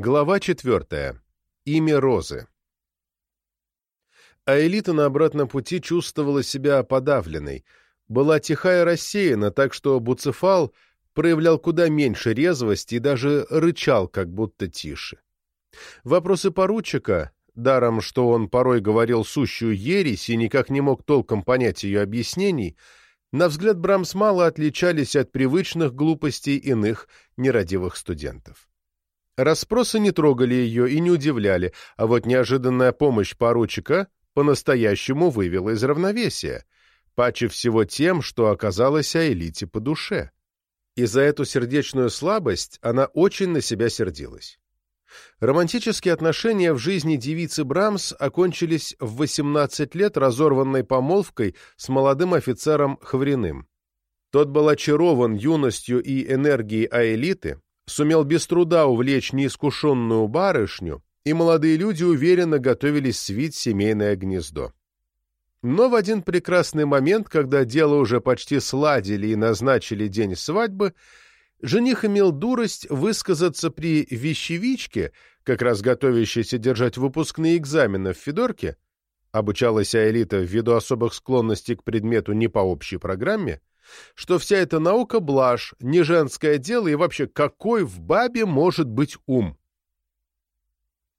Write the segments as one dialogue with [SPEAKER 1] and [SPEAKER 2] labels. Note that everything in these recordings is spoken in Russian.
[SPEAKER 1] Глава четвертая. Имя Розы. А Элита на обратном пути чувствовала себя подавленной, была тиха и рассеяна, так что Буцефал проявлял куда меньше резвости и даже рычал, как будто тише. Вопросы поручика, даром что он порой говорил сущую ересь и никак не мог толком понять ее объяснений, на взгляд Брамс мало отличались от привычных глупостей иных нерадивых студентов. Расспросы не трогали ее и не удивляли, а вот неожиданная помощь поручика по-настоящему вывела из равновесия, паче всего тем, что оказалось Аэлите по душе. И за эту сердечную слабость она очень на себя сердилась. Романтические отношения в жизни девицы Брамс окончились в 18 лет разорванной помолвкой с молодым офицером Хвриным. Тот был очарован юностью и энергией Аэлиты, сумел без труда увлечь неискушенную барышню, и молодые люди уверенно готовились свить семейное гнездо. Но в один прекрасный момент, когда дело уже почти сладили и назначили день свадьбы, жених имел дурость высказаться при вещевичке, как раз готовящейся держать выпускные экзамены в Федорке, обучалась Аэлита ввиду особых склонностей к предмету не по общей программе, что вся эта наука — блажь, не женское дело и вообще какой в бабе может быть ум.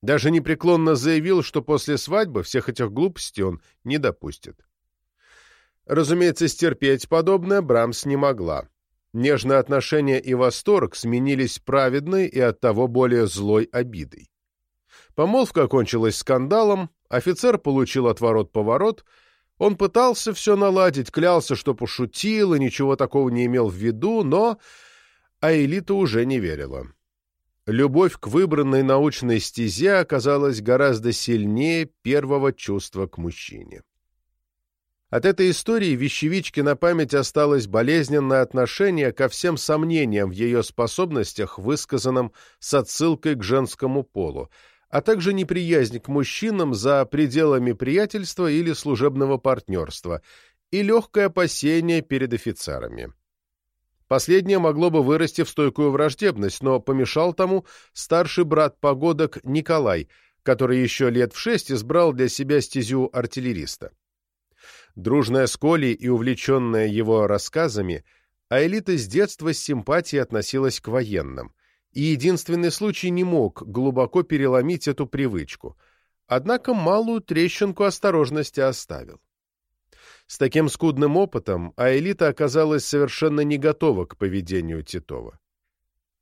[SPEAKER 1] Даже непреклонно заявил, что после свадьбы всех этих глупостей он не допустит. Разумеется, стерпеть подобное Брамс не могла. Нежные отношения и восторг сменились праведной и оттого более злой обидой. Помолвка окончилась скандалом, офицер получил отворот-поворот — он пытался все наладить, клялся, что пошутил и ничего такого не имел в виду, но Аэлита уже не верила. Любовь к выбранной научной стезе оказалась гораздо сильнее первого чувства к мужчине. От этой истории вещевичке на память осталось болезненное отношение ко всем сомнениям в ее способностях, высказанным с отсылкой к женскому полу, а также неприязнь к мужчинам за пределами приятельства или служебного партнерства и легкое опасение перед офицерами. Последнее могло бы вырасти в стойкую враждебность, но помешал тому старший брат погодок Николай, который еще лет в шесть избрал для себя стезю артиллериста. Дружная с Колей и увлеченная его рассказами, Аэлита с детства с симпатией относилась к военным, и единственный случай не мог глубоко переломить эту привычку, однако малую трещинку осторожности оставил. С таким скудным опытом Аэлита оказалась совершенно не готова к поведению Титова.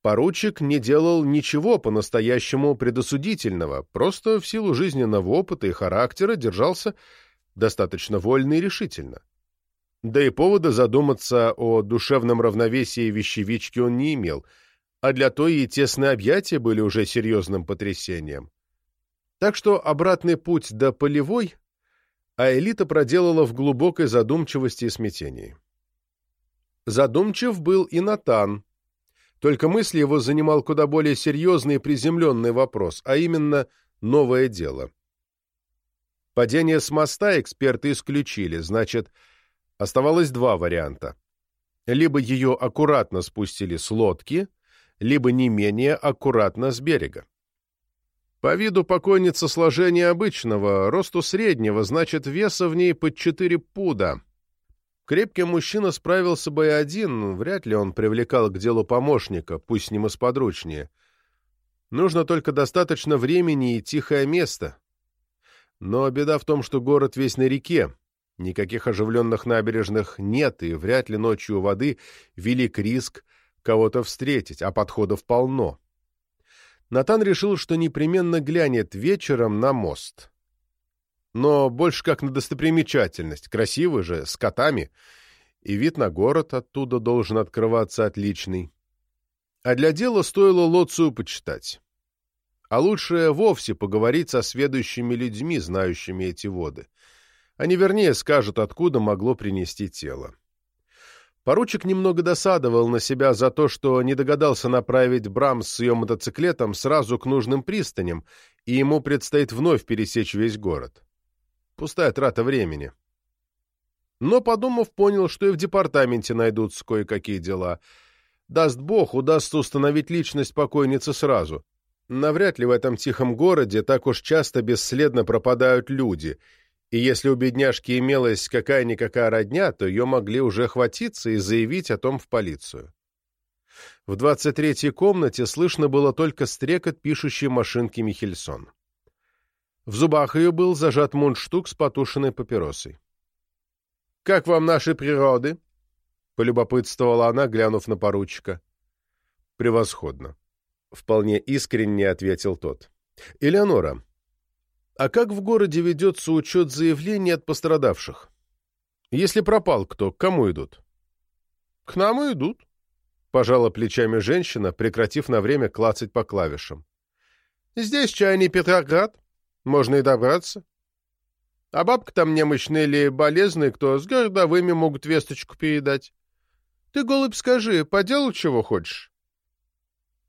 [SPEAKER 1] Поручик не делал ничего по-настоящему предосудительного, просто в силу жизненного опыта и характера держался достаточно вольно и решительно. Да и повода задуматься о душевном равновесии вещевички он не имел — а для той и тесные объятия были уже серьезным потрясением. Так что обратный путь до полевой а элита проделала в глубокой задумчивости и смятении. Задумчив был и Натан, только мысли его занимал куда более серьезный и приземленный вопрос, а именно новое дело. Падение с моста эксперты исключили, значит, оставалось два варианта. Либо ее аккуратно спустили с лодки, либо не менее аккуратно с берега. По виду покойница сложения обычного, росту среднего, значит, веса в ней под четыре пуда. Крепкий мужчина справился бы и один, вряд ли он привлекал к делу помощника, пусть с ним и сподручнее. Нужно только достаточно времени и тихое место. Но беда в том, что город весь на реке, никаких оживленных набережных нет, и вряд ли ночью у воды велик риск кого-то встретить, а подходов полно. Натан решил, что непременно глянет вечером на мост. Но больше как на достопримечательность, красивый же, с котами, и вид на город оттуда должен открываться отличный. А для дела стоило Лоцию почитать. А лучше вовсе поговорить со сведущими людьми, знающими эти воды. Они вернее скажут, откуда могло принести тело. Поручик немного досадовал на себя за то, что не догадался направить Брамс с ее мотоциклетом сразу к нужным пристаням, и ему предстоит вновь пересечь весь город. Пустая трата времени. Но, подумав, понял, что и в департаменте найдутся кое-какие дела. Даст бог, удастся установить личность покойницы сразу. Навряд ли в этом тихом городе так уж часто бесследно пропадают люди, и если у бедняжки имелась какая-никакая родня, то ее могли уже хватиться и заявить о том в полицию. В двадцать третьей комнате слышно было только стрекот пишущей машинки Михельсон. В зубах ее был зажат мундштук с потушенной папиросой. «Как вам наши природы?» — полюбопытствовала она, глянув на поручика. «Превосходно», — вполне искренне ответил тот. «Элеонора, а как в городе ведется учет заявлений от пострадавших? Если пропал кто, к кому идут?» «К нам и идут», — пожала плечами женщина, прекратив на время клацать по клавишам. «Здесь чайный Петроград. Можно и добраться. А бабка там немощная или болезная, кто с городовыми могут весточку передать. Ты, голубь, скажи, по делу чего хочешь?»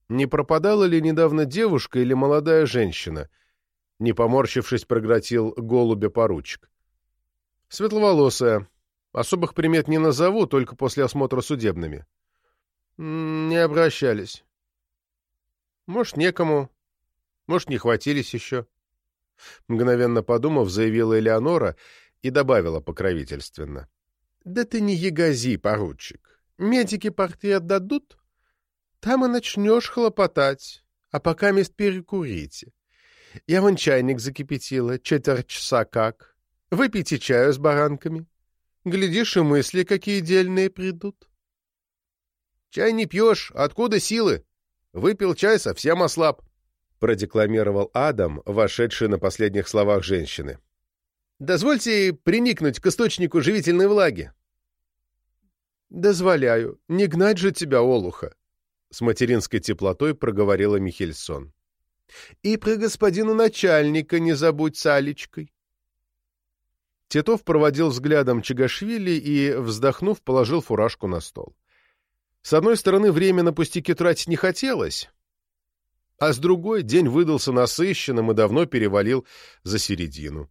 [SPEAKER 1] Не пропадала ли недавно девушка или молодая женщина? Не поморщившись, прогротил голубя поручик. Светловолосая. Особых примет не назову, только после осмотра судебными. Не обращались. Может, некому. Может, не хватились еще. Мгновенно подумав, заявила Элеонора и добавила покровительственно. — Да ты не ягози, поручик. Медики портрет дадут? Там и начнешь хлопотать, а пока мест перекурите. Я вон чайник закипятила, четверть часа как. Выпейте чаю с баранками. Глядишь, и мысли какие дельные придут. Чай не пьешь, откуда силы? Выпил чай, совсем ослаб, — продекламировал Адам, вошедший на последних словах женщины. «Дозвольте приникнуть к источнику живительной влаги». «Дозволяю. Не гнать же тебя, Олуха!» — с материнской теплотой проговорила Михельсон. «И про господина начальника не забудь с Алечкой». Титов проводил взглядом Чагашвили и, вздохнув, положил фуражку на стол. С одной стороны, время на пустяки тратить не хотелось, а с другой день выдался насыщенным и давно перевалил за середину.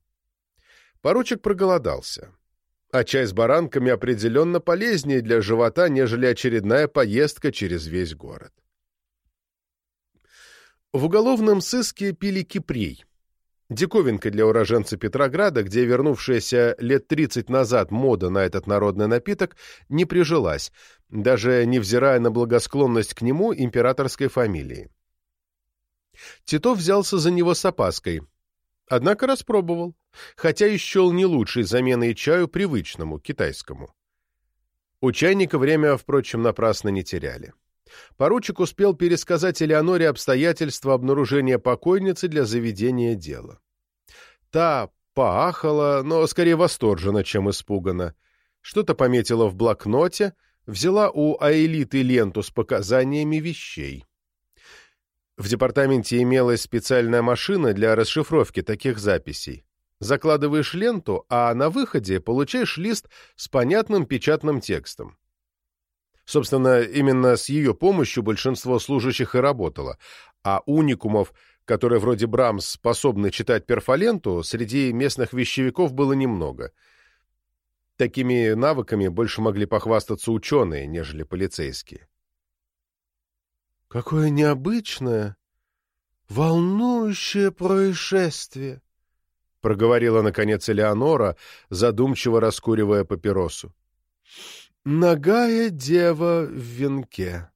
[SPEAKER 1] Поручик проголодался а чай с баранками определенно полезнее для живота, нежели очередная поездка через весь город. В уголовном сыске пили кипрей. Диковинка для уроженца Петрограда, где вернувшаяся лет 30 назад мода на этот народный напиток не прижилась, даже невзирая на благосклонность к нему императорской фамилии. Титов взялся за него с опаской – Однако распробовал, хотя и счел не лучшей заменой чаю привычному, китайскому. У чайника время, впрочем, напрасно не теряли. Поручик успел пересказать Элеоноре обстоятельства обнаружения покойницы для заведения дела. Та поахала, но скорее восторжена, чем испугана. Что-то пометила в блокноте, взяла у Аэлиты ленту с показаниями вещей. В департаменте имелась специальная машина для расшифровки таких записей. Закладываешь ленту, а на выходе получаешь лист с понятным печатным текстом. Собственно, именно с ее помощью большинство служащих и работало, а уникумов, которые вроде Брамс способны читать перфоленту, среди местных вещевиков было немного. Такими навыками больше могли похвастаться ученые, нежели полицейские. Какое необычное, волнующее происшествие, — проговорила, наконец, Элеонора, задумчиво раскуривая папиросу. «Ногая дева в венке».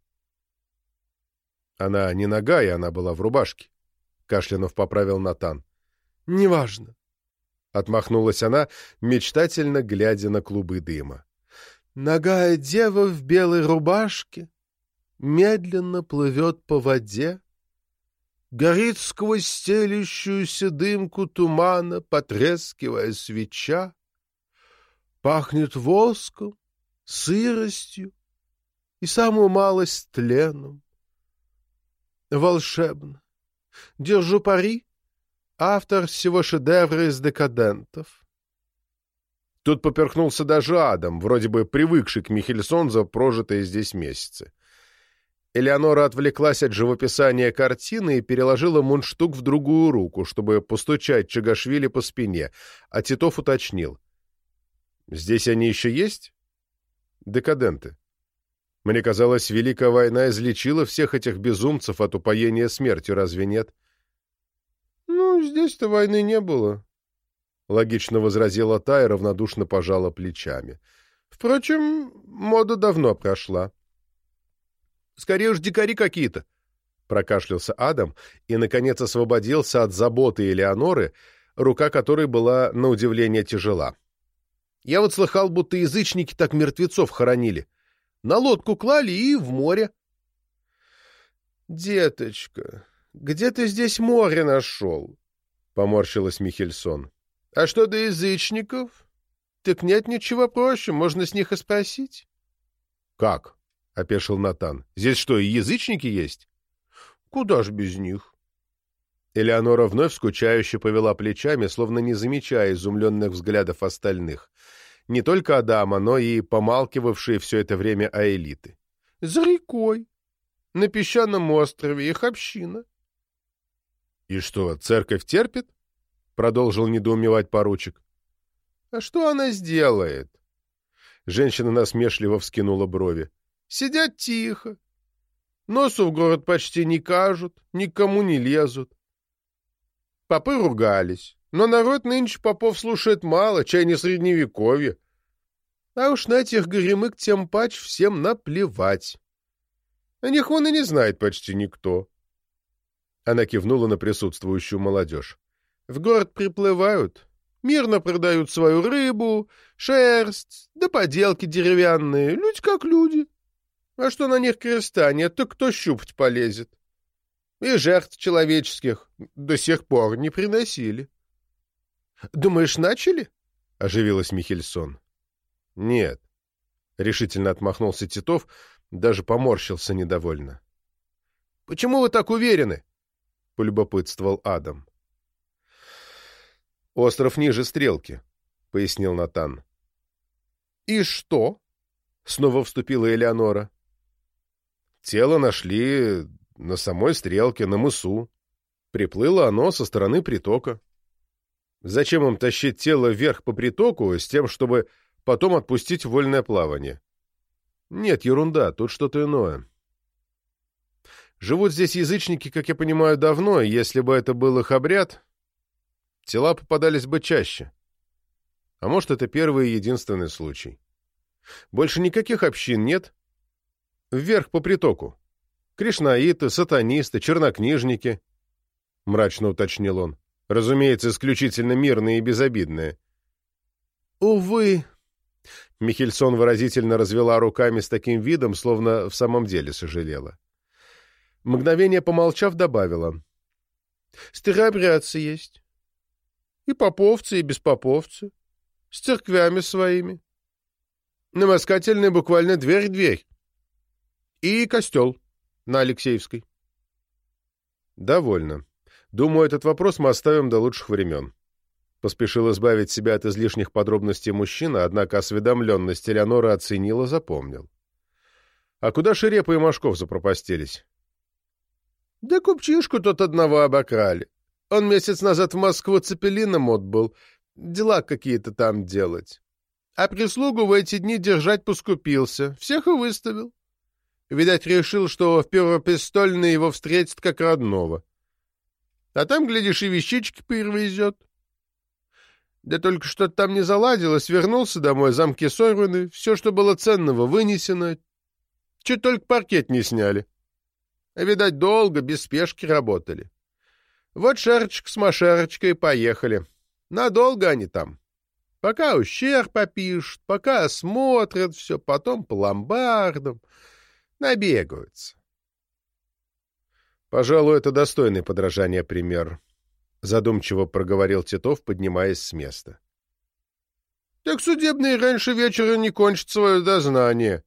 [SPEAKER 1] Она не ногая, она была в рубашке, — Кашлянов поправил Натан. «Неважно», — отмахнулась она, мечтательно глядя на клубы дыма. «Ногая дева в белой рубашке, медленно плывет по воде, горит сквозь стелющуюся дымку тумана, потрескивая свеча, пахнет воском, сыростью и самую малость тленом. Волшебно. Держу пари. Автор всего шедевра из декадентов. Тут поперхнулся даже Адам, вроде бы привыкший к Михельсон за прожитые здесь месяцы. Элеонора отвлеклась от живописания картины и переложила мундштук в другую руку, чтобы постучать Чагашвили по спине, а Титов уточнил. «Здесь они еще есть?» «Декаденты». Мне казалось, Великая война излечила всех этих безумцев от упоения смертью, разве нет? Ну, здесь-то войны не было, — логично возразила та и равнодушно пожала плечами. Впрочем, мода давно прошла. Скорее уж дикари какие-то, — прокашлялся Адам и, наконец, освободился от заботы Элеоноры, рука которой была, на удивление, тяжела. Я вот слыхал, будто язычники так мертвецов хоронили. На лодку клали и в море. «Деточка, где ты здесь море нашел?» — поморщилась Михельсон. «А что до язычников? Так нет ничего проще, можно с них и спросить». «Как?» — опешил Натан. «Здесь что, и язычники есть?» «Куда ж без них?» Элеонора вновь скучающе повела плечами, словно не замечая изумленных взглядов остальных. Не только Адама, но и помалкивавшие все это время аэлиты. — За рекой. На песчаном острове их община. — И что, церковь терпит? — продолжил недоумевать поручик. — А что она сделает? Женщина насмешливо вскинула брови. — Сидят тихо. Носу в город почти не кажут, никому не лезут. Попы ругались. Но народ нынче попов слушает мало, чай не средневековье. А уж на этих горемык тем пач всем наплевать. О них он и не знает почти никто. Она кивнула на присутствующую молодежь. В город приплывают, мирно продают свою рыбу, шерсть, да поделки деревянные, люди как люди. А что на них креста нет, то кто щупать полезет? И жертв человеческих до сих пор не приносили. — Думаешь, начали? — оживилась Михельсон. — Нет. — решительно отмахнулся Титов, даже поморщился недовольно. — Почему вы так уверены? — полюбопытствовал Адам. — Остров ниже стрелки, — пояснил Натан. — И что? — снова вступила Элеонора. — Тело нашли на самой стрелке, на мысу. Приплыло оно со стороны притока. Зачем им тащить тело вверх по притоку с тем, чтобы потом отпустить вольное плавание? Нет, ерунда, тут что-то иное. Живут здесь язычники, как я понимаю, давно, и если бы это был их обряд, тела попадались бы чаще. А может, это первый и единственный случай. Больше никаких общин нет. Вверх по притоку. Кришнаиты, сатанисты, чернокнижники, — мрачно уточнил он. Разумеется, исключительно мирные и безобидные. «Увы!» Михельсон выразительно развела руками с таким видом, словно в самом деле сожалела. Мгновение помолчав, добавила. «Старообрядцы есть. И поповцы, и беспоповцы. С церквями своими. На буквально дверь-дверь. И костел на Алексеевской. Довольно. Думаю, этот вопрос мы оставим до лучших времен. Поспешил избавить себя от излишних подробностей мужчина, однако осведомленность Элеонора оценил и запомнил. А куда Шерепа и Машков запропастились? Да купчишку тот одного обокрали. Он месяц назад в Москву цепелином отбыл, дела какие-то там делать. А прислугу в эти дни держать поскупился, всех и выставил. Видать, решил, что в первопрестольный его встретит как родного. А там, глядишь, и вещички привезет. Да только что-то там не заладилось, вернулся домой, замки сорваны, все, что было ценного, вынесено. Чуть только паркет не сняли. А, видать, долго, без спешки работали. Вот шарочек с машарочкой поехали. Надолго они там. Пока ущерб попишут, пока осмотрят все, потом по ломбардам. Набегаются. Пожалуй, это достойный подражания пример, задумчиво проговорил Титов, поднимаясь с места. Так судебные раньше вечера не кончат свое дознание,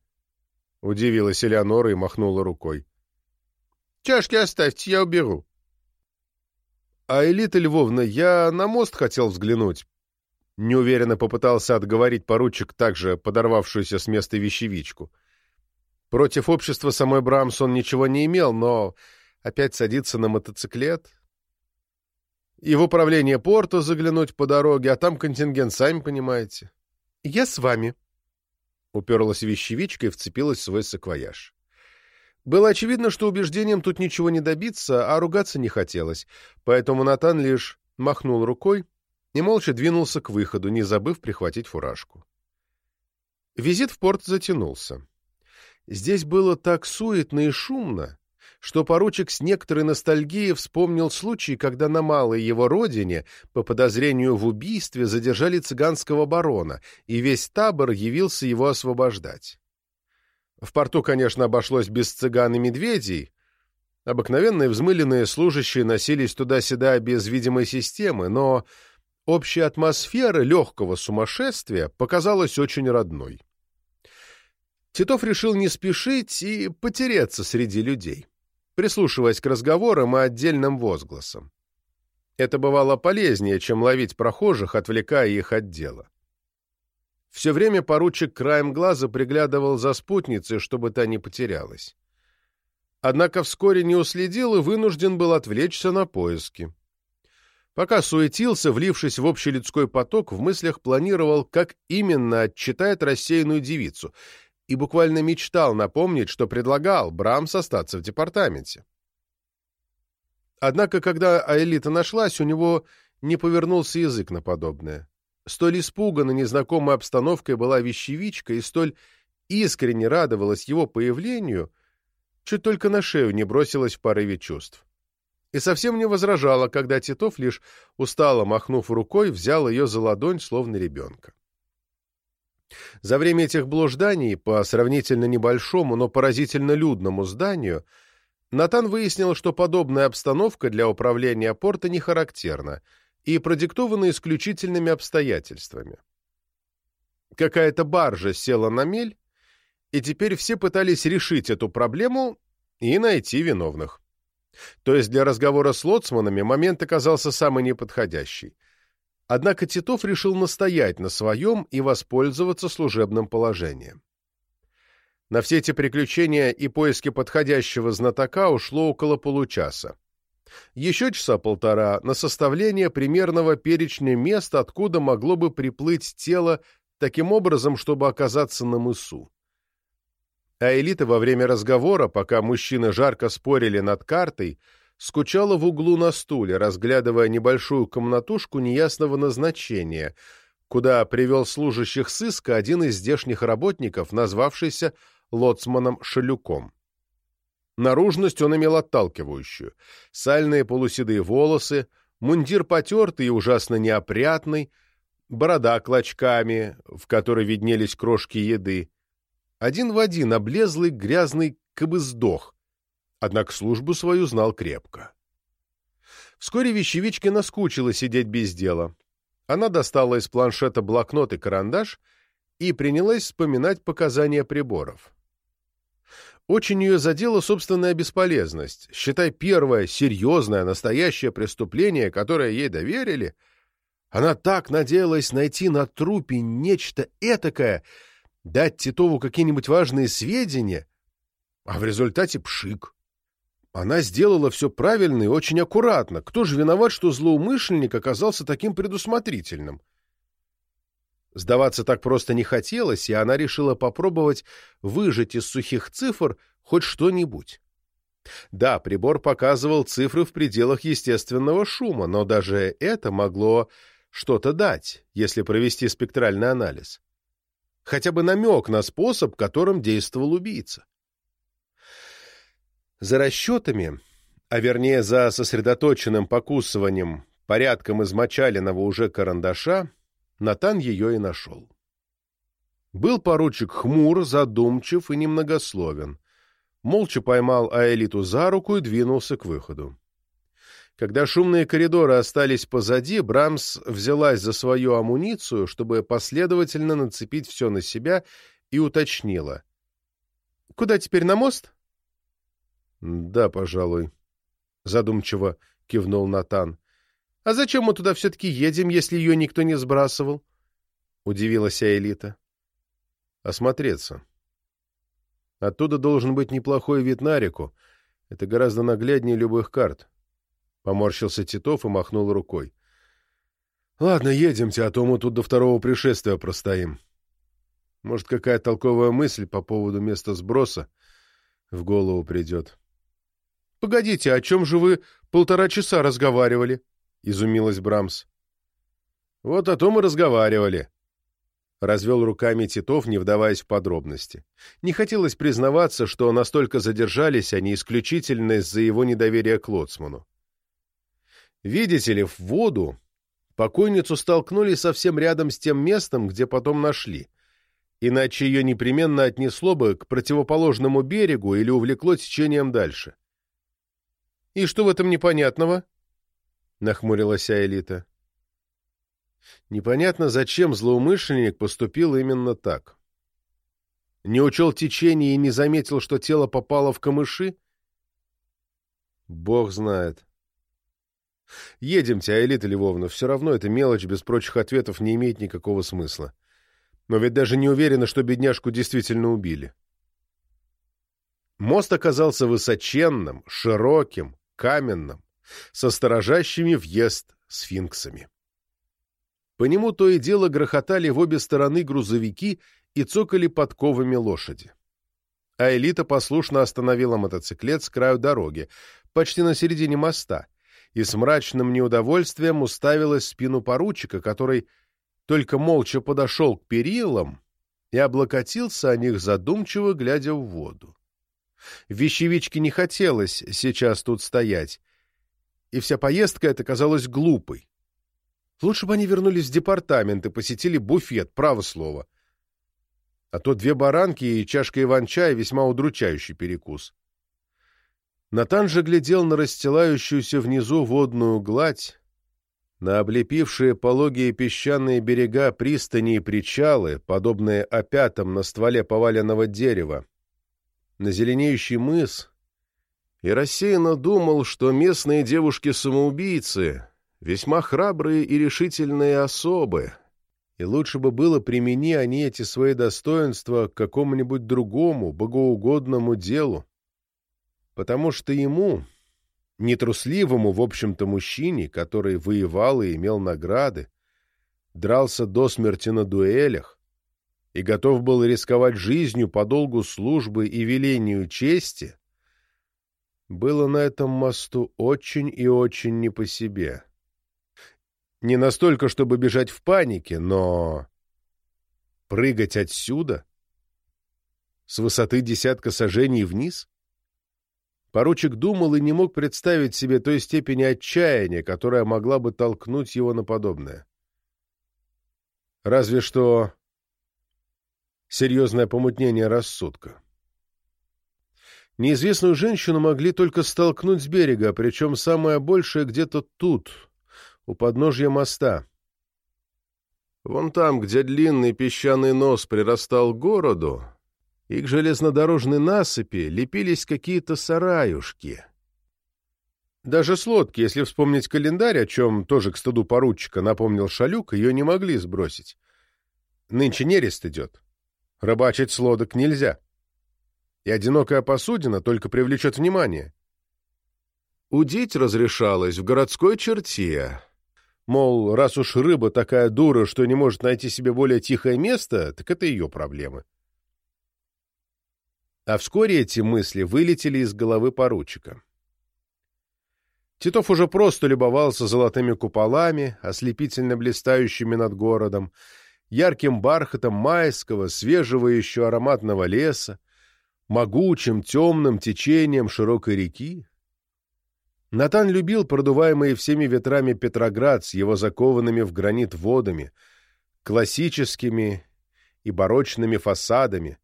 [SPEAKER 1] удивилась Элеонора и махнула рукой. Чашки оставьте, я уберу. А Элита Львовна, я на мост хотел взглянуть. Неуверенно попытался отговорить поручик, также подорвавшуюся с места вещевичку. — Против общества самой Брамс он ничего не имел, но опять садиться на мотоциклет и в управление порта заглянуть по дороге, а там контингент, сами понимаете. — Я с вами. Уперлась вещевичка и вцепилась в свой саквояж. Было очевидно, что убеждением тут ничего не добиться, а ругаться не хотелось, поэтому Натан лишь махнул рукой и молча двинулся к выходу, не забыв прихватить фуражку. Визит в порт затянулся. Здесь было так суетно и шумно, что поручик с некоторой ностальгией вспомнил случай, когда на малой его родине, по подозрению в убийстве, задержали цыганского барона, и весь табор явился его освобождать. В порту, конечно, обошлось без цыган и медведей. Обыкновенные взмыленные служащие носились туда-сюда без видимой системы, но общая атмосфера легкого сумасшествия показалась очень родной. Титов решил не спешить и потереться среди людей, прислушиваясь к разговорам и отдельным возгласам. Это бывало полезнее, чем ловить прохожих, отвлекая их от дела. Все время поручик краем глаза приглядывал за спутницей, чтобы та не потерялась. Однако вскоре не уследил и вынужден был отвлечься на поиски. Пока суетился, влившись в общелюдской поток, в мыслях планировал, как именно отчитает рассеянную девицу, и буквально мечтал напомнить, что предлагал Брамс остаться в департаменте. Однако, когда Аэлита нашлась, у него не повернулся язык на подобное. Столь испугана незнакомой обстановкой была вещевичка и столь искренне радовалась его появлению, чуть только на шею не бросилась в порыве чувств. И совсем не возражала, когда Титов, лишь устало махнув рукой, взял ее за ладонь, словно ребенка. За время этих блужданий по сравнительно небольшому, но поразительно людному зданию Натан выяснил, что подобная обстановка для управления порта не характерна — и продиктовано исключительными обстоятельствами. Какая-то баржа села на мель, и теперь все пытались решить эту проблему и найти виновных. То есть для разговора с лоцманами момент оказался самый неподходящий. Однако Титов решил настоять на своем и воспользоваться служебным положением. На все эти приключения и поиски подходящего знатока ушло около получаса еще часа полтора на составление примерного перечня мест, откуда могло бы приплыть тело таким образом, чтобы оказаться на мысу. А Элита во время разговора, пока мужчины жарко спорили над картой, скучала в углу на стуле, разглядывая небольшую комнатушку неясного назначения, куда привел служащих сыска один из здешних работников, назвавшийся лоцманом Шалюком. Наружность он имел отталкивающую. Сальные полуседые волосы, мундир потертый и ужасно неопрятный, борода клочками, в которой виднелись крошки еды. Один в один облезлый, грязный кобыздох, однако службу свою знал крепко. Вскоре вещевичке наскучило сидеть без дела. Она достала из планшета блокнот и карандаш и принялась вспоминать показания приборов. Очень ее задела собственная бесполезность. Считай, первое серьезное, настоящее преступление, которое ей доверили. Она так надеялась найти на трупе нечто этакое, дать Титову какие-нибудь важные сведения, а в результате пшик. Она сделала все правильно и очень аккуратно. Кто же виноват, что злоумышленник оказался таким предусмотрительным? Сдаваться так просто не хотелось, и она решила попробовать выжать из сухих цифр хоть что-нибудь. Да, прибор показывал цифры в пределах естественного шума, но даже это могло что-то дать, если провести спектральный анализ. Хотя бы намек на способ, которым действовал убийца. За расчетами, а вернее за сосредоточенным покусыванием порядком измочаленного уже карандаша, Натан ее и нашел. Был поручик хмур, задумчив и немногословен. Молча поймал Аэлиту за руку и двинулся к выходу. Когда шумные коридоры остались позади, Брамс взялась за свою амуницию, чтобы последовательно нацепить все на себя, и уточнила. — Куда теперь, на мост? — Да, пожалуй, — задумчиво кивнул Натан. «А зачем мы туда все-таки едем, если ее никто не сбрасывал?» — удивилась Аэлита. «Осмотреться. Оттуда должен быть неплохой вид на реку. Это гораздо нагляднее любых карт». Поморщился Титов и махнул рукой. «Ладно, едемте, а то мы тут до второго пришествия простоим». Может, какая толковая мысль по поводу места сброса в голову придет. — Погодите, о чем же вы полтора часа разговаривали? — изумилась Брамс. — Вот о том и разговаривали. Развел руками Титов, не вдаваясь в подробности. Не хотелось признаваться, что настолько задержались они исключительно из-за его недоверия к Лоцману. Видите ли, в воду покойницу столкнули совсем рядом с тем местом, где потом нашли. Иначе ее непременно отнесло бы к противоположному берегу или увлекло течением дальше. — И что в этом непонятного? — нахмурилась Аэлита. Непонятно, зачем злоумышленник поступил именно так. Не учел течение и не заметил, что тело попало в камыши? Бог знает. Едемте, Аэлита Львовна, все равно эта мелочь без прочих ответов не имеет никакого смысла. Но ведь даже не уверена, что бедняжку действительно убили. Мост оказался высоченным, широким, каменным, со сторожащими въезд сфинксами. По нему то и дело грохотали в обе стороны грузовики и цокали подковами лошади. А элита послушно остановила мотоциклет с краю дороги, почти на середине моста, и с мрачным неудовольствием уставилась спину поручика, который только молча подошел к перилам и облокотился о них задумчиво, глядя в воду. Вещевичке не хотелось сейчас тут стоять, и вся поездка эта казалась глупой. Лучше бы они вернулись в департамент и посетили буфет, право слово. А то две баранки и чашка иван-чая — весьма удручающий перекус. Натан же глядел на расстилающуюся внизу водную гладь, на облепившие пологие песчаные берега пристани и причалы, подобные опятам на стволе поваленного дерева, на зеленеющий мыс, и рассеянно думал, что местные девушки-самоубийцы весьма храбрые и решительные особы, и лучше бы было примени они эти свои достоинства к какому-нибудь другому, богоугодному делу, потому что ему, нетрусливому, в общем-то, мужчине, который воевал и имел награды, дрался до смерти на дуэлях и готов был рисковать жизнью по долгу службы и велению чести, было на этом мосту очень и очень не по себе. Не настолько, чтобы бежать в панике, но... Прыгать отсюда? С высоты десятка сажений вниз? Поручик думал и не мог представить себе той степени отчаяния, которая могла бы толкнуть его на подобное. Разве что серьезное помутнение рассудка. Неизвестную женщину могли только столкнуть с берега, причем самое большее где-то тут, у подножья моста. Вон там, где длинный песчаный нос прирастал к городу, и к железнодорожной насыпи лепились какие-то сараюшки. Даже с лодки, если вспомнить календарь, о чем тоже к стыду поручика напомнил Шалюк, ее не могли сбросить. Нынче нерест идет. Рыбачить с лодок нельзя. И одинокая посудина только привлечет внимание. Удить разрешалось в городской черте, Мол, раз уж рыба такая дура, что не может найти себе более тихое место, так это ее проблемы. А вскоре эти мысли вылетели из головы поручика. Титов уже просто любовался золотыми куполами, ослепительно блистающими над городом, ярким бархатом майского, свежего еще ароматного леса, могучим темным течением широкой реки, Натан любил продуваемые всеми ветрами Петроград с его закованными в гранит водами, классическими и барочными фасадами,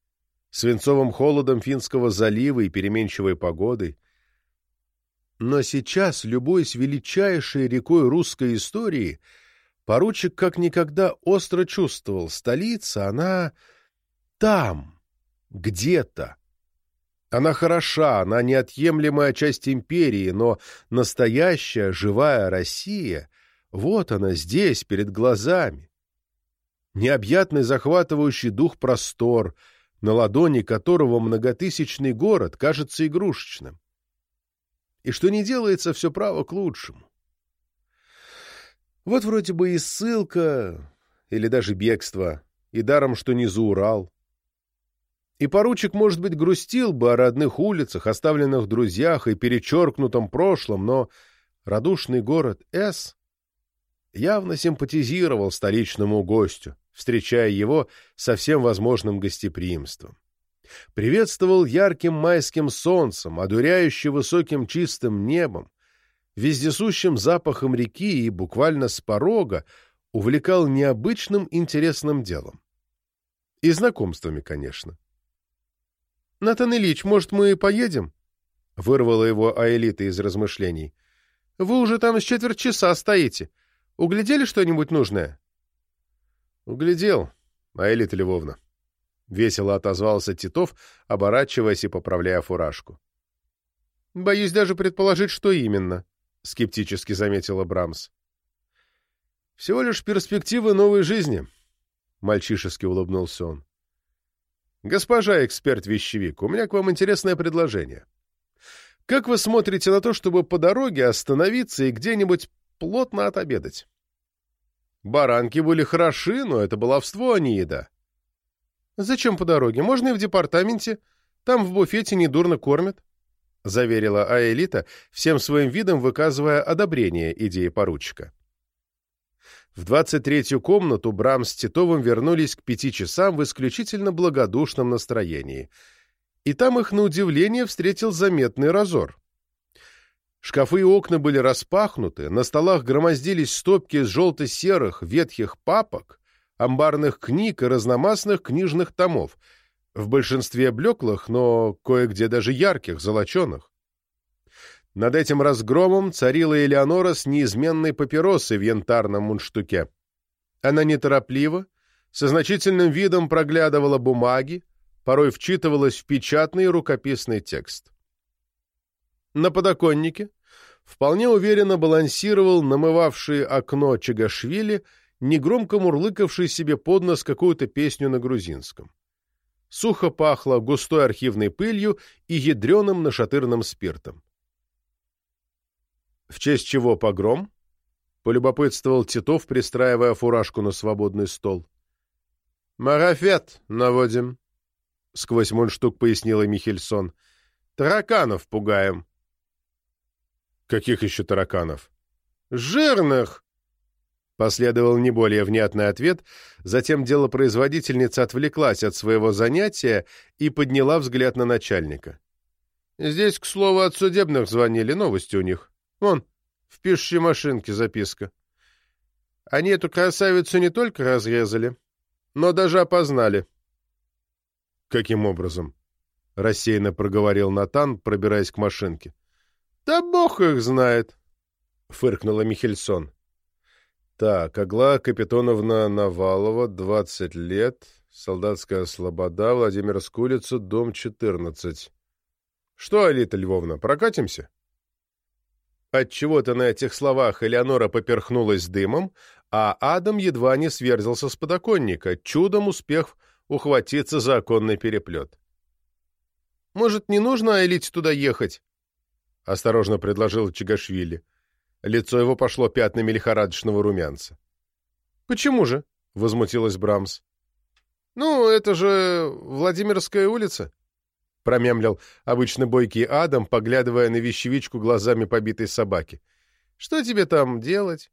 [SPEAKER 1] свинцовым холодом Финского залива и переменчивой погодой. Но сейчас, любуясь величайшей рекой русской истории, поручик как никогда остро чувствовал, столица, она там, где-то, она хороша, она неотъемлемая часть империи, но настоящая, живая Россия — вот она здесь, перед глазами. Необъятный захватывающий дух простор, на ладони которого многотысячный город кажется игрушечным. И что не делается, все право к лучшему. Вот вроде бы и ссылка, или даже бегство и даром, что не за Урал. И поручик, может быть, грустил бы о родных улицах, оставленных друзьях и перечеркнутом прошлом, но радушный город С явно симпатизировал столичному гостю, встречая его со всем возможным гостеприимством. Приветствовал ярким майским солнцем, одуряюще высоким чистым небом, вездесущим запахом реки и буквально с порога увлекал необычным интересным делом. И знакомствами, конечно. — Натан Ильич, может, мы поедем? — вырвала его Аэлита из размышлений. — Вы уже там с четверть часа стоите. Углядели что-нибудь нужное? — Углядел, Аэлита Львовна. Весело отозвался Титов, оборачиваясь и поправляя фуражку. — Боюсь даже предположить, что именно, — скептически заметила Брамс. — Всего лишь перспективы новой жизни, — мальчишески улыбнулся он. «Госпожа эксперт-вещевик, у меня к вам интересное предложение. Как вы смотрите на то, чтобы по дороге остановиться и где-нибудь плотно отобедать? Баранки были хороши, но это баловство, а не еда». «Зачем по дороге? Можно и в департаменте. Там в буфете недурно кормят», — заверила Аэлита, всем своим видом выказывая одобрение идеи поручика. В 23-ю комнату Брам с Титовым вернулись к пяти часам в исключительно благодушном настроении. И там их, на удивление, встретил заметный разор. Шкафы и окна были распахнуты, на столах громоздились стопки из желто-серых ветхих папок, амбарных книг и разномастных книжных томов, в большинстве блеклых, но кое-где даже ярких, золоченых. Над этим разгромом царила Элеонора с неизменной папиросой в янтарном мундштуке. Она неторопливо, со значительным видом проглядывала бумаги, порой вчитывалась в печатный рукописный текст. На подоконнике вполне уверенно балансировал намывавший окно Чагашвили, негромко мурлыкавший себе под нос какую-то песню на грузинском. Сухо пахло густой архивной пылью и ядреным нашатырным спиртом. В честь чего погром? Полюбопытствовал Титов, пристраивая фуражку на свободный стол. «Марафет наводим», — сквозь мундштук пояснила Михельсон. «Тараканов пугаем». «Каких еще тараканов?» «Жирных!» Последовал не более внятный ответ, затем делопроизводительница отвлеклась от своего занятия и подняла взгляд на начальника. «Здесь, к слову, от судебных звонили, новости у них. Вон, в пишущей машинке записка. Они эту красавицу не только разрезали, но даже опознали. — Каким образом? — рассеянно проговорил Натан, пробираясь к машинке. — Да бог их знает, — фыркнула Михельсон. — Так, Агла Капитоновна Навалова, двадцать лет, солдатская слобода, Владимирская улица, дом четырнадцать. Что, Алита Львовна, прокатимся? — Отчего-то на этих словах Элеонора поперхнулась дымом, а Адам едва не сверзился с подоконника, чудом успев ухватиться за оконный переплет. «Может, не нужно Айлите туда ехать?» — осторожно предложил Чагашвили. Лицо его пошло пятнами лихорадочного румянца. «Почему же?» — возмутилась Брамс. «Ну, это же Владимирская улица». — промямлил обычно бойкий Адам, поглядывая на вещевичку глазами побитой собаки. «Что тебе там делать?»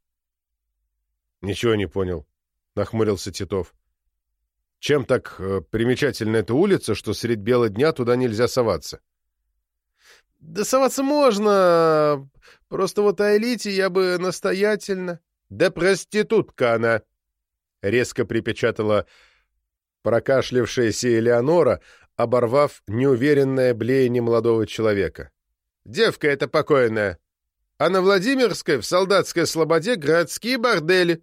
[SPEAKER 1] «Ничего не понял», — нахмурился Титов. «Чем так э, примечательна эта улица, что средь бела дня туда нельзя соваться?» «Да соваться можно, просто вот Айлите я бы настоятельно...» «Да проститутка она!» — резко припечатала прокашлявшаяся Элеонора, оборвав неуверенное блеяние молодого человека. «Девка эта покойная! А на Владимирской, в солдатской слободе, городские бордели.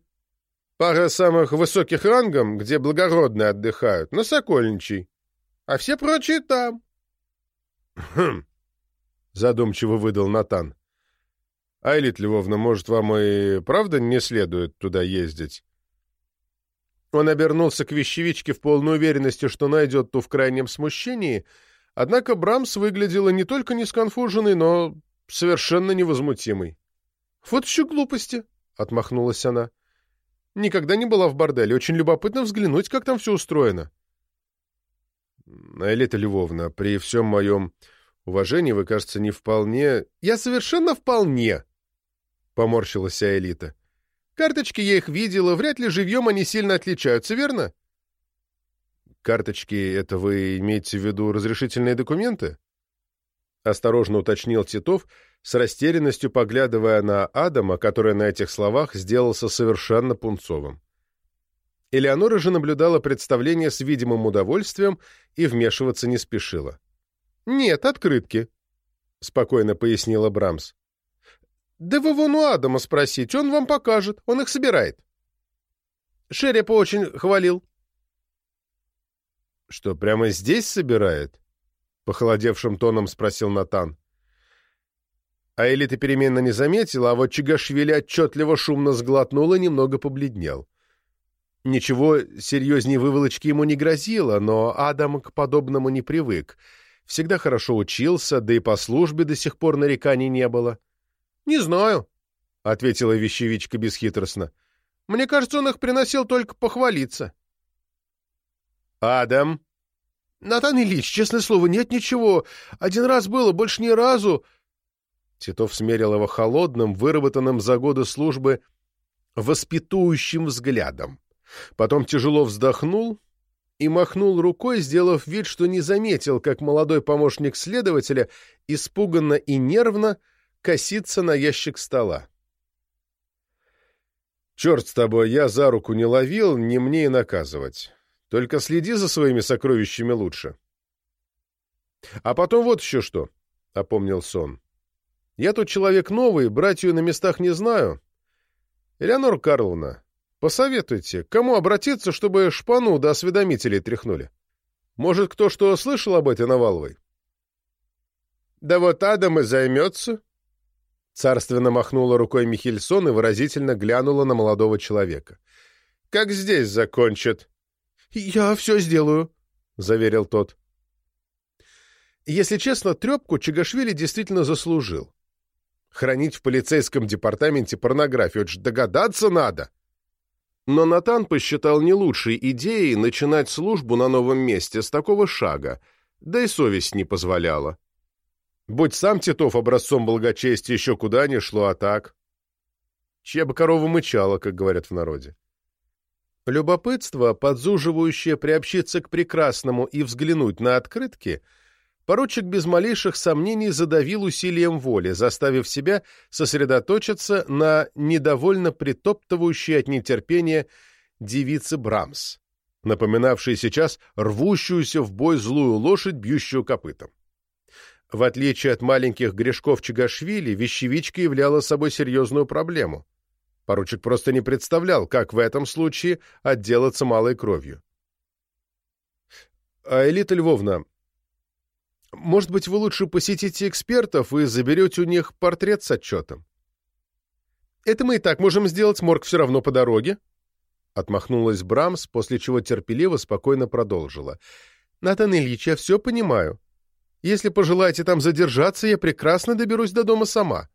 [SPEAKER 1] Пара самых высоких рангом, где благородные отдыхают, на Сокольничий. А все прочие там». «Хм!» — задумчиво выдал Натан. «Айлит Львовна, может, вам и правда не следует туда ездить?» Он обернулся к вещевичке в полной уверенности, что найдет ту в крайнем смущении, однако Брамс выглядела не только не сконфуженной, но совершенно невозмутимой. — Вот еще глупости! — отмахнулась она. Никогда не была в борделе. Очень любопытно взглянуть, как там все устроено. Элита Львовна, при всем моем уважении вы, кажется, не вполне... Я совершенно вполне, — поморщилась Элита. Карточки я их видела, вряд ли живьем они сильно отличаются, верно? Карточки — это вы имеете в виду разрешительные документы? Осторожно уточнил Титов, с растерянностью поглядывая на Адама, который на этих словах сделался совершенно пунцовым. Элеонора же наблюдала представление с видимым удовольствием и вмешиваться не спешила. «Нет, открытки», — спокойно пояснила Брамс. «Да вы вон у Адама спросите, он вам покажет, он их собирает». Шерепа очень хвалил. «Что, прямо здесь собирает?» — похолодевшим тоном спросил Натан. А Элита переменно не заметила, а вот Чигашвили отчетливо шумно сглотнул и немного побледнел. Ничего серьезнее выволочки ему не грозило, но Адам к подобному не привык. Всегда хорошо учился, да и по службе до сих пор нареканий не было. — Не знаю, — ответила вещевичка бесхитростно. — Мне кажется, он их приносил только похвалиться. — Адам? — Натан Ильич, честное слово, нет ничего. Один раз было, больше ни разу. Титов смерил его холодным, выработанным за годы службы, воспитующим взглядом. Потом тяжело вздохнул и махнул рукой, сделав вид, что не заметил, как молодой помощник следователя испуганно и нервно косится на ящик стола. «Черт с тобой, я за руку не ловил, не мне и наказывать. Только следи за своими сокровищами лучше». «А потом вот еще что», — опомнился он. «Я тут человек новый, братью на местах не знаю. Элеонора Карловна, Посоветуйте, к кому обратиться, чтобы шпану до осведомителей тряхнули? Может, кто что слышал об этой Наваловой? Да вот Адам и займется. Царственно махнула рукой Михельсон и выразительно глянула на молодого человека. Как здесь закончат? Я все сделаю, заверил тот. Если честно, трепку Чагашвили действительно заслужил. Хранить в полицейском департаменте порнографию, это ж догадаться надо. Но Натан посчитал не лучшей идеей начинать службу на новом месте с такого шага, да и совесть не позволяла. Будь сам Титов образцом благочестия еще куда ни шло, а так. Чья бы корова мычала, как говорят в народе. Любопытство, подзуживающее приобщиться к прекрасному и взглянуть на открытки — поручик без малейших сомнений задавил усилием воли, заставив себя сосредоточиться на недовольно притоптывающей от нетерпения девице Брамс, напоминавшей сейчас рвущуюся в бой злую лошадь, бьющую копытом. В отличие от маленьких грешков Чагашвили, вещевичка являла собой серьезную проблему. Поручик просто не представлял, как в этом случае отделаться малой кровью. «А Элита Львовна, может быть, вы лучше посетите экспертов и заберете у них портрет с отчетом? Это мы и так можем сделать, морг все равно по дороге. Отмахнулась Брамс, после чего терпеливо, спокойно продолжила. Натан Ильич, я все понимаю. Если пожелаете там задержаться, я прекрасно доберусь до дома сама.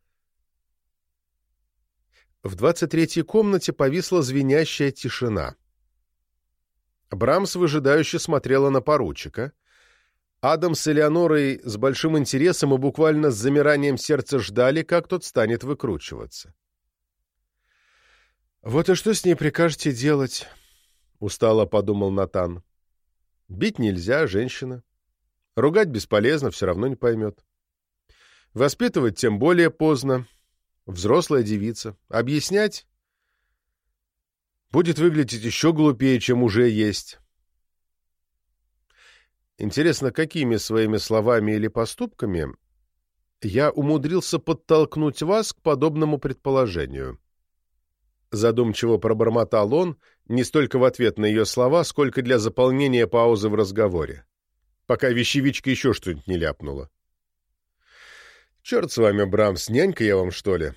[SPEAKER 1] В двадцать третьей комнате повисла звенящая тишина. Брамс выжидающе смотрела на поручика — Адам с Элеонорой с большим интересом и буквально с замиранием сердца ждали, как тот станет выкручиваться. «Вот и что с ней прикажете делать?» — устало подумал Натан. «Бить нельзя, женщина. Ругать бесполезно, все равно не поймет. Воспитывать тем более поздно. Взрослая девица. Объяснять будет выглядеть еще глупее, чем уже есть. Интересно, какими своими словами или поступками я умудрился подтолкнуть вас к подобному предположению. Задумчиво пробормотал он, не столько в ответ на ее слова, сколько для заполнения паузы в разговоре, пока вещевичка еще что-нибудь не ляпнула. «Черт с вами, Брамс, нянька я вам, что ли?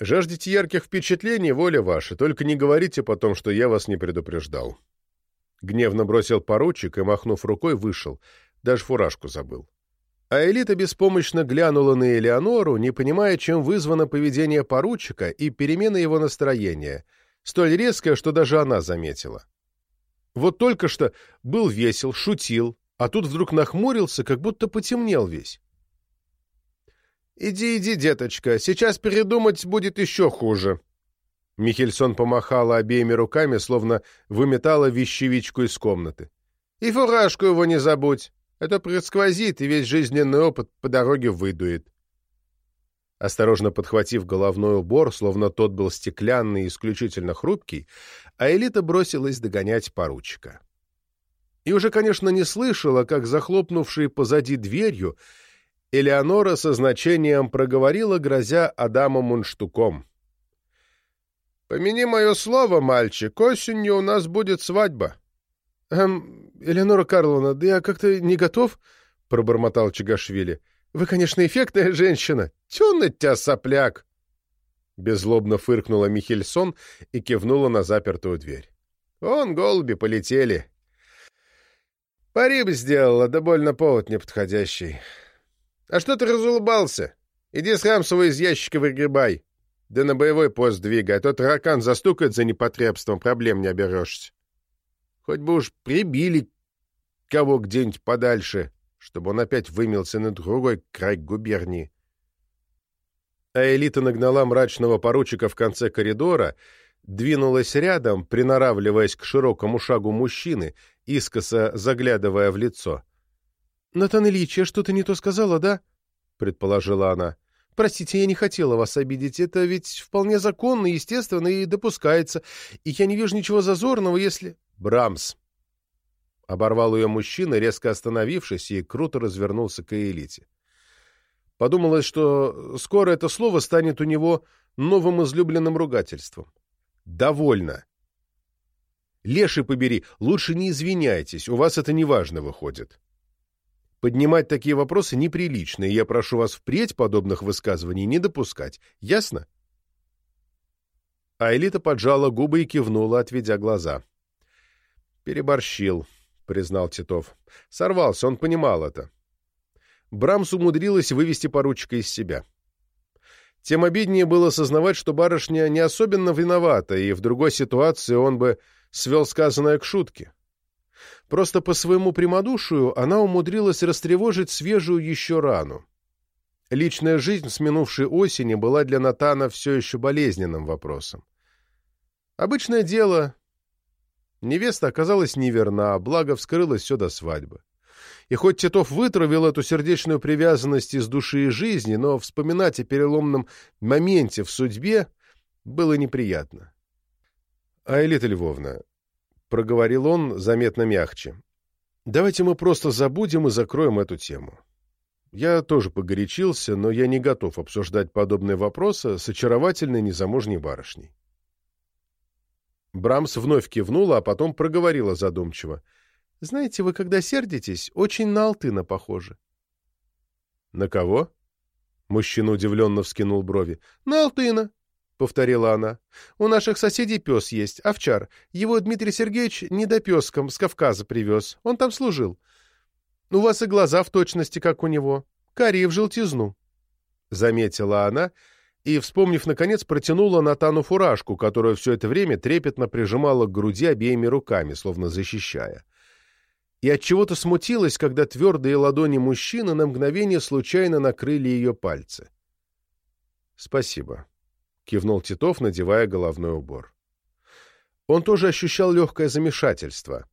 [SPEAKER 1] Жаждете ярких впечатлений, воля ваша, только не говорите потом, что я вас не предупреждал». Гневно бросил поручик и, махнув рукой, вышел. Даже фуражку забыл. А Элита беспомощно глянула на Элеонору, не понимая, чем вызвано поведение поручика и перемена его настроения. столь резкое, что даже она заметила. Вот только что был весел, шутил, а тут вдруг нахмурился, как будто потемнел весь. «Иди, иди, деточка, сейчас передумать будет еще хуже». Михельсон помахала обеими руками, словно выметала вещевичку из комнаты. «И фуражку его не забудь, это просквозит, и весь жизненный опыт по дороге выдует». Осторожно подхватив головной убор, словно тот был стеклянный и исключительно хрупкий, Аэлита бросилась догонять поручика. И уже, конечно, не слышала, как, захлопнувший позади дверью, Элеонора со значением проговорила, грозя Адаму мунштуком. «Помяни мое слово, мальчик, осенью у нас будет свадьба». «Эм, Элеонора Карловна, да я как-то не готов», — пробормотал Чагашвили. «Вы, конечно, эффектная женщина. Тю на тебя, сопляк!» Беззлобно фыркнула Михельсон и кивнула на запертую дверь. «Вон голуби полетели. Пари бы сделала, да больно повод неподходящий. «А что ты разулыбался? Иди сам свой из ящика выгребай. Да на боевой пост двигай, а то таракан застукает за непотребством, проблем не оберешься. Хоть бы уж прибили кого где-нибудь подальше, чтобы он опять вымелся на другой край губернии». А элита нагнала мрачного поручика в конце коридора, двинулась рядом, приноравливаясь к широкому шагу мужчины, искоса заглядывая в лицо. — Натан Ильич, я что-то не то сказала, да? — предположила она. — Простите, я не хотела вас обидеть. Это ведь вполне законно, естественно и допускается. И я не вижу ничего зазорного, если... — Брамс! — оборвал ее мужчина, резко остановившись, и круто развернулся к элите. Подумалось, что скоро это слово станет у него новым излюбленным ругательством. «Довольно!» «Леший побери, лучше не извиняйтесь, у вас это неважно выходит». Поднимать такие вопросы неприлично, и я прошу вас впредь подобных высказываний не допускать. Ясно? А Элита поджала губы и кивнула, отведя глаза. «Переборщил», — признал Титов. «Сорвался, он понимал это». Брамс умудрилась вывести поручика из себя. Тем обиднее было сознавать, что барышня не особенно виновата, и в другой ситуации он бы свел сказанное к шутке. Просто по своему прямодушию она умудрилась растревожить свежую еще рану. Личная жизнь с минувшей осени была для Натана все еще болезненным вопросом. Обычное дело. Невеста оказалась неверна, благо вскрылось все до свадьбы. И хоть Титов вытравил эту сердечную привязанность из души и жизни, но вспоминать о переломном моменте в судьбе было неприятно. — А, Элита Львовна, проговорил он заметно мягче. «Давайте мы просто забудем и закроем эту тему. Я тоже погорячился, но я не готов обсуждать подобные вопросы с очаровательной незамужней барышней». Брамс вновь кивнула, а потом проговорила задумчиво. «Знаете, вы, когда сердитесь, очень на Алтына похожи». «На кого?» Мужчина удивленно вскинул брови. «На Алтына повторила она. «У наших соседей пес есть, овчар. Его Дмитрий Сергеевич недопеском с Кавказа привез. Он там служил. У вас и глаза в точности, как у него. Карие в желтизну», — заметила она и, вспомнив, наконец, протянула Натану фуражку, которую все это время трепетно прижимала к груди обеими руками, словно защищая. И от чего то смутилась, когда твердые ладони мужчины на мгновение случайно накрыли ее пальцы. «Спасибо», — кивнул Титов, надевая головной убор. Он тоже ощущал легкое замешательство.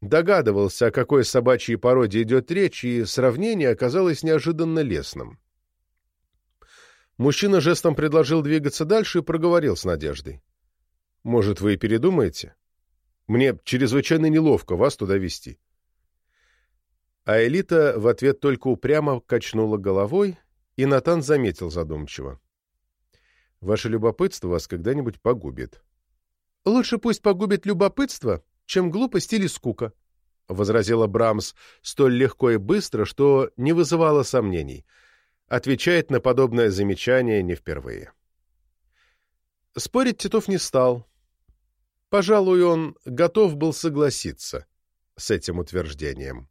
[SPEAKER 1] Догадывался, о какой собачьей породе идет речь, и сравнение оказалось неожиданно лесным. Мужчина жестом предложил двигаться дальше и проговорил с надеждой. «Может, вы и передумаете? Мне чрезвычайно неловко вас туда вести». А Элита в ответ только упрямо качнула головой, и Натан заметил задумчиво. Ваше любопытство вас когда-нибудь погубит. — Лучше пусть погубит любопытство, чем глупость или скука, — возразила Брамс столь легко и быстро, что не вызывало сомнений. Отвечает на подобное замечание не впервые. Спорить Титов не стал. Пожалуй, он готов был согласиться с этим утверждением.